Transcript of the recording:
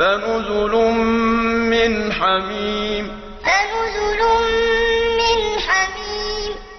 فنزل من حميم